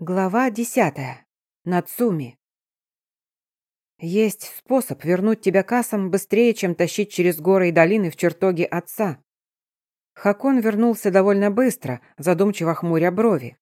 Глава десятая. Нацуми. Есть способ вернуть тебя кассам быстрее, чем тащить через горы и долины в чертоги отца. Хакон вернулся довольно быстро, задумчиво хмуря брови.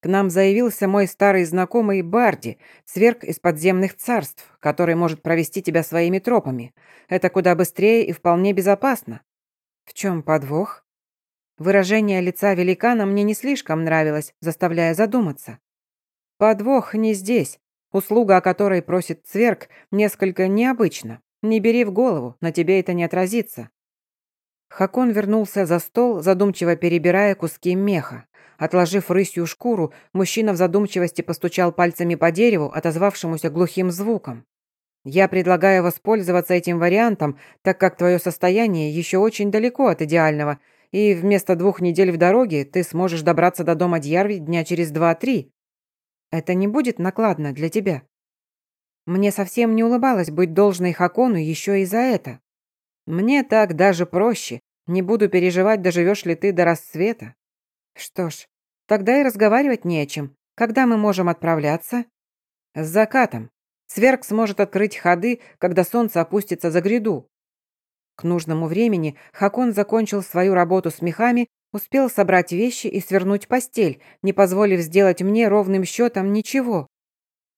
К нам заявился мой старый знакомый Барди, сверг из подземных царств, который может провести тебя своими тропами. Это куда быстрее и вполне безопасно. В чем подвох? Выражение лица великана мне не слишком нравилось, заставляя задуматься. Подвох не здесь. Услуга, о которой просит Цверк, несколько необычна. Не бери в голову, на тебе это не отразится. Хакон вернулся за стол, задумчиво перебирая куски меха. Отложив рысью шкуру, мужчина в задумчивости постучал пальцами по дереву, отозвавшемуся глухим звуком. «Я предлагаю воспользоваться этим вариантом, так как твое состояние еще очень далеко от идеального, и вместо двух недель в дороге ты сможешь добраться до дома Дьярви дня через два-три. Это не будет накладно для тебя. Мне совсем не улыбалось быть должной Хакону еще и за это. Мне так даже проще. Не буду переживать, доживешь ли ты до рассвета. Что ж, тогда и разговаривать не о чем. Когда мы можем отправляться? С закатом. Сверг сможет открыть ходы, когда солнце опустится за гряду. К нужному времени Хакон закончил свою работу с мехами, успел собрать вещи и свернуть постель, не позволив сделать мне ровным счетом ничего.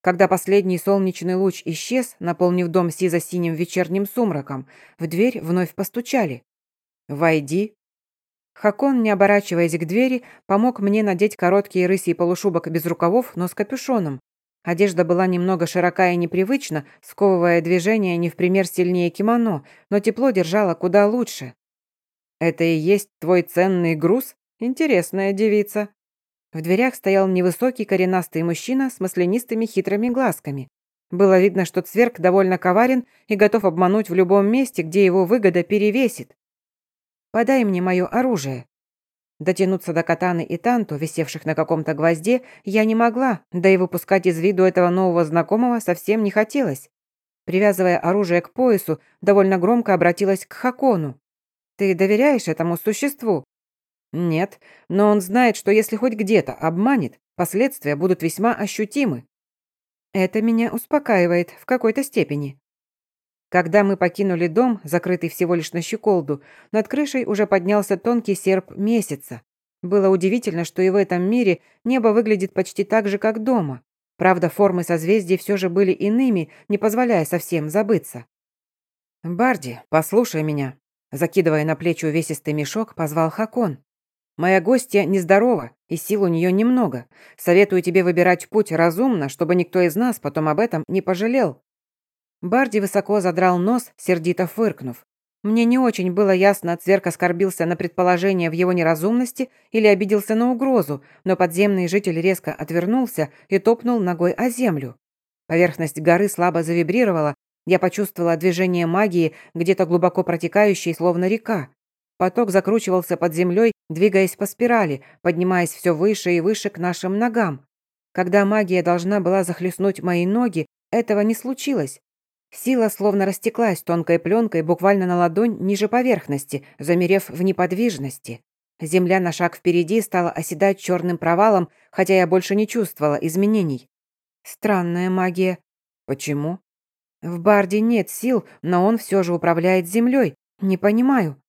Когда последний солнечный луч исчез, наполнив дом сизо-синим вечерним сумраком, в дверь вновь постучали. «Войди». Хакон, не оборачиваясь к двери, помог мне надеть короткий рысий полушубок без рукавов, но с капюшоном, Одежда была немного широка и непривычна, сковывая движение не в пример сильнее кимоно, но тепло держало куда лучше. «Это и есть твой ценный груз? Интересная девица». В дверях стоял невысокий коренастый мужчина с маслянистыми хитрыми глазками. Было видно, что цверк довольно коварен и готов обмануть в любом месте, где его выгода перевесит. «Подай мне мое оружие», Дотянуться до катаны и танту, висевших на каком-то гвозде, я не могла, да и выпускать из виду этого нового знакомого совсем не хотелось. Привязывая оружие к поясу, довольно громко обратилась к Хакону. «Ты доверяешь этому существу?» «Нет, но он знает, что если хоть где-то обманет, последствия будут весьма ощутимы». «Это меня успокаивает в какой-то степени», когда мы покинули дом, закрытый всего лишь на щеколду, над крышей уже поднялся тонкий серп месяца. Было удивительно, что и в этом мире небо выглядит почти так же, как дома. Правда, формы созвездий все же были иными, не позволяя совсем забыться. «Барди, послушай меня», закидывая на плечи увесистый мешок, позвал Хакон. «Моя гостья нездорова, и сил у нее немного. Советую тебе выбирать путь разумно, чтобы никто из нас потом об этом не пожалел. Барди высоко задрал нос, сердито фыркнув. Мне не очень было ясно, Цверк оскорбился на предположение в его неразумности или обиделся на угрозу, но подземный житель резко отвернулся и топнул ногой о землю. Поверхность горы слабо завибрировала, я почувствовала движение магии, где-то глубоко протекающей, словно река. Поток закручивался под землей, двигаясь по спирали, поднимаясь все выше и выше к нашим ногам. Когда магия должна была захлестнуть мои ноги, этого не случилось. Сила словно растеклась тонкой пленкой буквально на ладонь ниже поверхности, замерев в неподвижности. Земля на шаг впереди стала оседать черным провалом, хотя я больше не чувствовала изменений. Странная магия. Почему? В Барде нет сил, но он все же управляет землей. Не понимаю.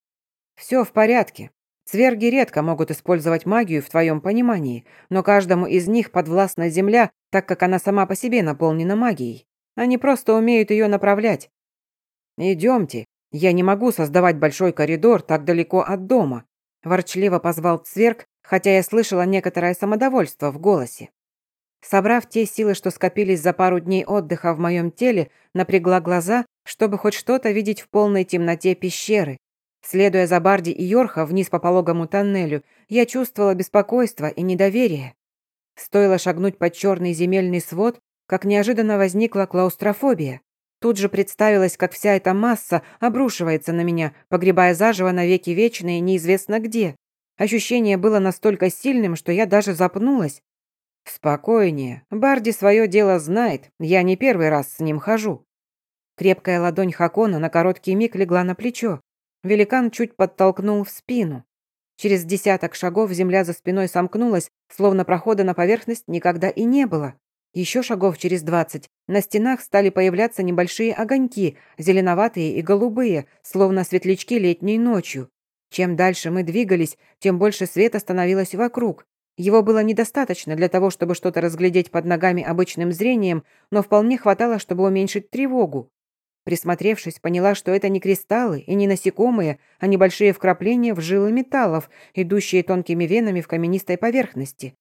Все в порядке. Цверги редко могут использовать магию в твоем понимании, но каждому из них подвластна земля, так как она сама по себе наполнена магией. Они просто умеют ее направлять. Идемте. Я не могу создавать большой коридор так далеко от дома. Ворчливо позвал Цверк, хотя я слышала некоторое самодовольство в голосе. Собрав те силы, что скопились за пару дней отдыха в моем теле, напрягла глаза, чтобы хоть что-то видеть в полной темноте пещеры. Следуя за Барди и Йорха вниз по пологому тоннелю, я чувствовала беспокойство и недоверие. Стоило шагнуть под черный земельный свод, как неожиданно возникла клаустрофобия. Тут же представилось, как вся эта масса обрушивается на меня, погребая заживо навеки вечные, неизвестно где. Ощущение было настолько сильным, что я даже запнулась. «Спокойнее. Барди свое дело знает. Я не первый раз с ним хожу». Крепкая ладонь Хакона на короткий миг легла на плечо. Великан чуть подтолкнул в спину. Через десяток шагов земля за спиной сомкнулась, словно прохода на поверхность никогда и не было. Еще шагов через двадцать на стенах стали появляться небольшие огоньки, зеленоватые и голубые, словно светлячки летней ночью. Чем дальше мы двигались, тем больше света становилось вокруг. Его было недостаточно для того, чтобы что-то разглядеть под ногами обычным зрением, но вполне хватало, чтобы уменьшить тревогу. Присмотревшись, поняла, что это не кристаллы и не насекомые, а небольшие вкрапления в жилы металлов, идущие тонкими венами в каменистой поверхности.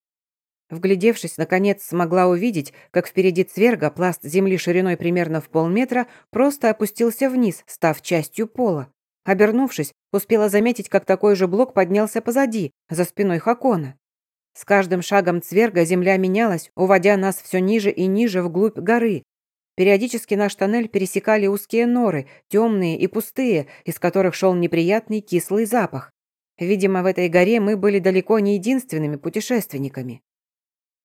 Вглядевшись, наконец смогла увидеть, как впереди цверга пласт земли шириной примерно в полметра просто опустился вниз, став частью пола. Обернувшись, успела заметить, как такой же блок поднялся позади, за спиной Хакона. С каждым шагом цверга земля менялась, уводя нас все ниже и ниже вглубь горы, Периодически наш тоннель пересекали узкие норы, темные и пустые, из которых шел неприятный кислый запах. Видимо, в этой горе мы были далеко не единственными путешественниками.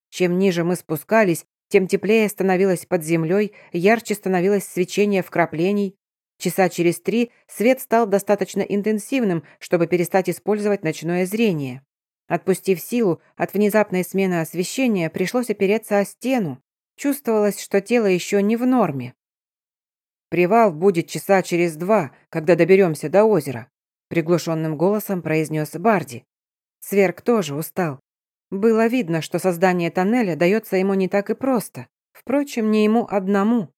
Чем ниже мы спускались, тем теплее становилось под землей, ярче становилось свечение вкраплений. Часа через три свет стал достаточно интенсивным, чтобы перестать использовать ночное зрение. Отпустив силу, от внезапной смены освещения пришлось опереться о стену. Чувствовалось, что тело еще не в норме. «Привал будет часа через два, когда доберемся до озера», приглушенным голосом произнес Барди. Сверк тоже устал. Было видно, что создание тоннеля дается ему не так и просто. Впрочем, не ему одному.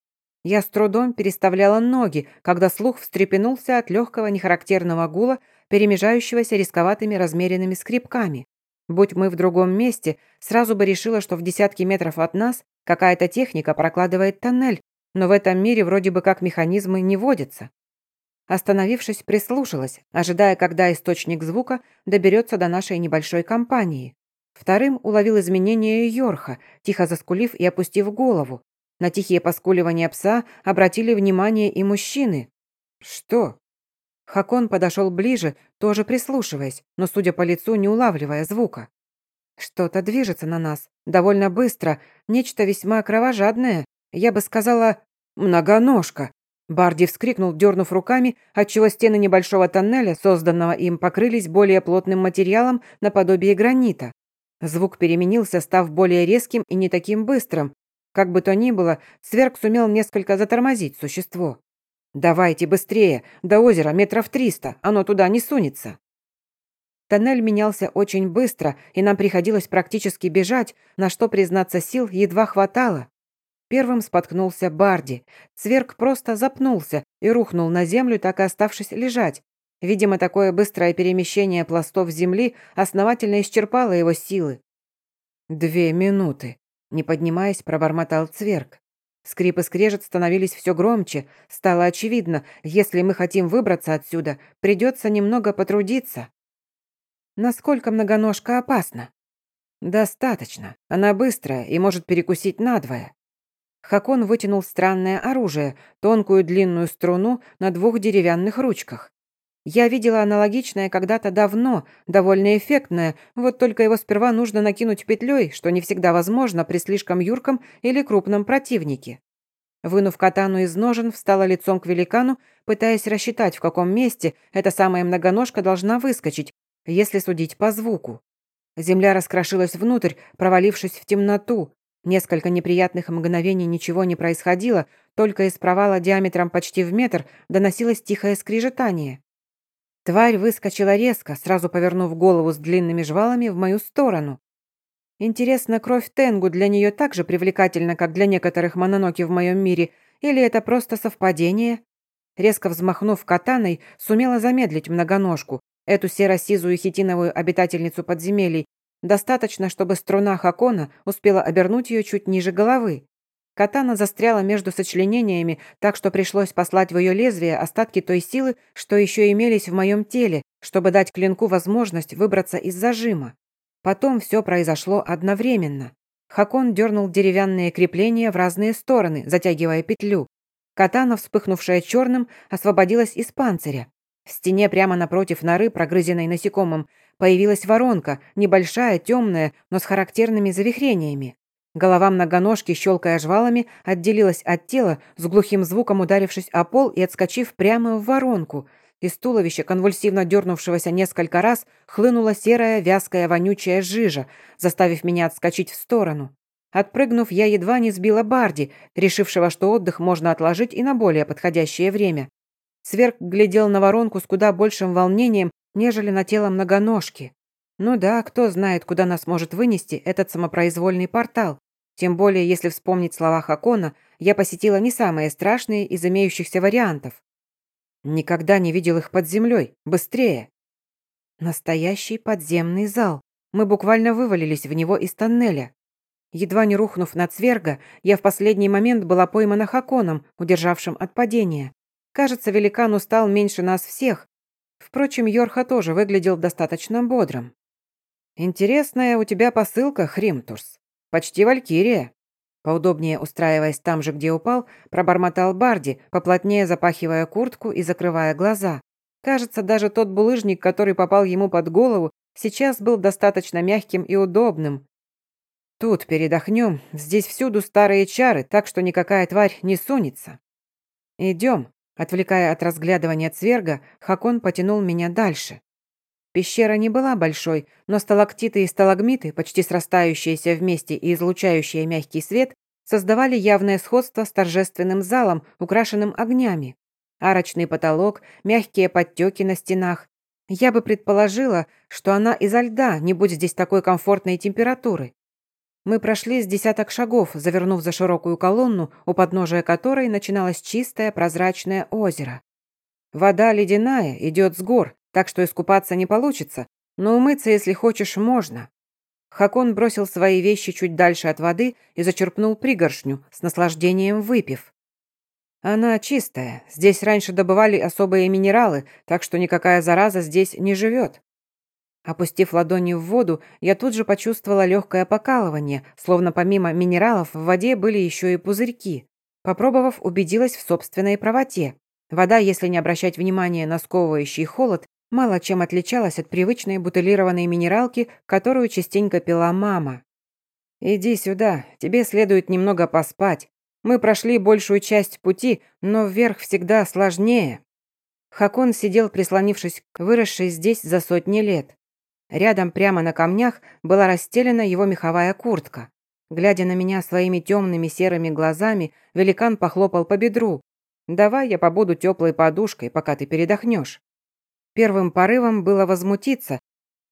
Я с трудом переставляла ноги, когда слух встрепенулся от легкого нехарактерного гула, перемежающегося рисковатыми размеренными скрипками. Будь мы в другом месте, сразу бы решила, что в десятки метров от нас какая-то техника прокладывает тоннель, но в этом мире вроде бы как механизмы не водятся. Остановившись, прислушалась, ожидая, когда источник звука доберется до нашей небольшой компании. Вторым уловил изменение Йорха, тихо заскулив и опустив голову. На тихие поскуливания пса обратили внимание и мужчины. «Что?» Хакон подошел ближе, тоже прислушиваясь, но, судя по лицу, не улавливая звука. Что-то движется на нас, довольно быстро, нечто весьма кровожадное. Я бы сказала, многоножка. Барди вскрикнул, дернув руками, отчего стены небольшого тоннеля, созданного им, покрылись более плотным материалом наподобие гранита. Звук переменился, став более резким и не таким быстрым. Как бы то ни было, Сверг сумел несколько затормозить существо. «Давайте быстрее! До озера метров триста! Оно туда не сунется!» Тоннель менялся очень быстро, и нам приходилось практически бежать, на что, признаться, сил едва хватало. Первым споткнулся Барди. Цверк просто запнулся и рухнул на землю, так и оставшись лежать. Видимо, такое быстрое перемещение пластов земли основательно исчерпало его силы. «Две минуты», — не поднимаясь, пробормотал Цверк. Скрип и скрежет становились все громче. Стало очевидно, если мы хотим выбраться отсюда, придется немного потрудиться. Насколько многоножка опасна? Достаточно. Она быстрая и может перекусить надвое. Хакон вытянул странное оружие, тонкую длинную струну на двух деревянных ручках. Я видела аналогичное когда-то давно, довольно эффектное, вот только его сперва нужно накинуть петлей, что не всегда возможно при слишком юрком или крупном противнике. Вынув катану из ножен, встала лицом к великану, пытаясь рассчитать, в каком месте эта самая многоножка должна выскочить, если судить по звуку. Земля раскрошилась внутрь, провалившись в темноту. Несколько неприятных мгновений ничего не происходило, только из провала диаметром почти в метр доносилось тихое скрежетание. Тварь выскочила резко, сразу повернув голову с длинными жвалами в мою сторону. Интересно, кровь Тенгу для нее так же привлекательна, как для некоторых мононоки в моем мире, или это просто совпадение? Резко взмахнув катаной, сумела замедлить многоножку, эту серо-сизую хитиновую обитательницу подземелий. Достаточно, чтобы струна Хакона успела обернуть ее чуть ниже головы. Катана застряла между сочленениями, так что пришлось послать в ее лезвие остатки той силы, что еще имелись в моем теле, чтобы дать клинку возможность выбраться из зажима. Потом все произошло одновременно. Хакон дернул деревянные крепления в разные стороны, затягивая петлю. Катана, вспыхнувшая черным, освободилась из панциря. В стене прямо напротив норы, прогрызенной насекомым, появилась воронка, небольшая, темная, но с характерными завихрениями. Голова многоножки, щелкая жвалами, отделилась от тела, с глухим звуком ударившись о пол и отскочив прямо в воронку. Из туловища, конвульсивно дернувшегося несколько раз, хлынула серая, вязкая, вонючая жижа, заставив меня отскочить в сторону. Отпрыгнув, я едва не сбила Барди, решившего, что отдых можно отложить и на более подходящее время. Сверг глядел на воронку с куда большим волнением, нежели на тело многоножки. Ну да, кто знает, куда нас может вынести этот самопроизвольный портал. Тем более, если вспомнить слова Хакона, я посетила не самые страшные из имеющихся вариантов. Никогда не видел их под землей. Быстрее!» Настоящий подземный зал. Мы буквально вывалились в него из тоннеля. Едва не рухнув на цверга, я в последний момент была поймана Хаконом, удержавшим от падения. Кажется, великан устал меньше нас всех. Впрочем, Йорха тоже выглядел достаточно бодрым. «Интересная у тебя посылка, Хримтурс. Почти валькирия», Поудобнее устраиваясь там же, где упал, пробормотал Барди, поплотнее запахивая куртку и закрывая глаза. Кажется, даже тот булыжник, который попал ему под голову, сейчас был достаточно мягким и удобным. Тут передохнем, здесь всюду старые чары, так что никакая тварь не сунется. Идем. Отвлекая от разглядывания цверга, Хакон потянул меня дальше. Пещера не была большой, но сталактиты и сталагмиты, почти срастающиеся вместе и излучающие мягкий свет, создавали явное сходство с торжественным залом, украшенным огнями. Арочный потолок, мягкие подтеки на стенах. Я бы предположила, что она изо льда, не будь здесь такой комфортной температуры. Мы прошли с десяток шагов, завернув за широкую колонну, у подножия которой начиналось чистое прозрачное озеро. Вода ледяная, идет с гор, так что искупаться не получится, но умыться, если хочешь, можно». Хакон бросил свои вещи чуть дальше от воды и зачерпнул пригоршню, с наслаждением выпив. «Она чистая. Здесь раньше добывали особые минералы, так что никакая зараза здесь не живет». Опустив ладони в воду, я тут же почувствовала легкое покалывание, словно помимо минералов в воде были еще и пузырьки. Попробовав, убедилась в собственной правоте. Вода, если не обращать внимания на сковывающий холод, мало чем отличалась от привычной бутылированной минералки, которую частенько пила мама. «Иди сюда, тебе следует немного поспать. Мы прошли большую часть пути, но вверх всегда сложнее». Хакон сидел, прислонившись к выросшей здесь за сотни лет. Рядом, прямо на камнях, была расстелена его меховая куртка. Глядя на меня своими темными серыми глазами, великан похлопал по бедру. «Давай я побуду теплой подушкой, пока ты передохнешь». Первым порывом было возмутиться,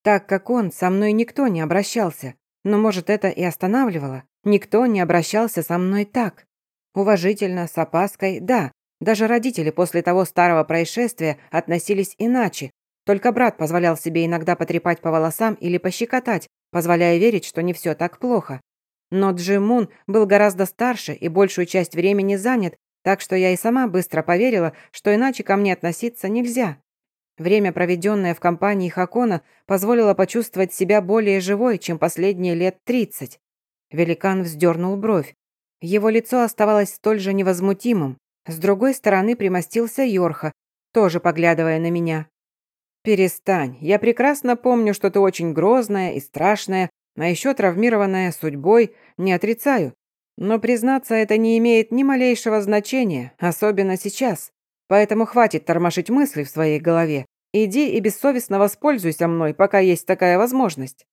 так как он, со мной никто не обращался. Но, может, это и останавливало. Никто не обращался со мной так. Уважительно, с опаской, да. Даже родители после того старого происшествия относились иначе. Только брат позволял себе иногда потрепать по волосам или пощекотать, позволяя верить, что не все так плохо. Но Джимун был гораздо старше и большую часть времени занят, так что я и сама быстро поверила, что иначе ко мне относиться нельзя. Время, проведенное в компании Хакона, позволило почувствовать себя более живой, чем последние лет тридцать. Великан вздернул бровь. Его лицо оставалось столь же невозмутимым. С другой стороны примостился Йорха, тоже поглядывая на меня. «Перестань. Я прекрасно помню, что ты очень грозная и страшная, а еще травмированная судьбой, не отрицаю. Но, признаться, это не имеет ни малейшего значения, особенно сейчас. Поэтому хватит тормошить мысли в своей голове. Иди и бессовестно воспользуйся мной, пока есть такая возможность».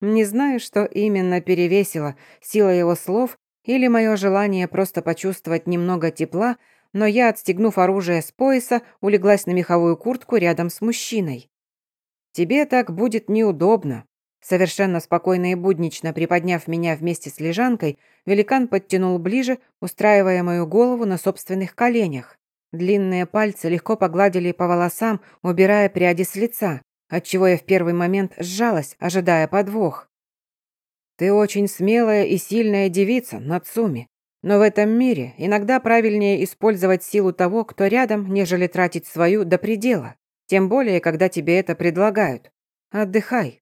Не знаю, что именно перевесило, сила его слов или мое желание просто почувствовать немного тепла, но я, отстегнув оружие с пояса, улеглась на меховую куртку рядом с мужчиной. «Тебе так будет неудобно». Совершенно спокойно и буднично приподняв меня вместе с лежанкой, великан подтянул ближе, устраивая мою голову на собственных коленях. Длинные пальцы легко погладили по волосам, убирая пряди с лица, отчего я в первый момент сжалась, ожидая подвох. «Ты очень смелая и сильная девица, Нацуми. Но в этом мире иногда правильнее использовать силу того, кто рядом, нежели тратить свою до предела. Тем более, когда тебе это предлагают. Отдыхай».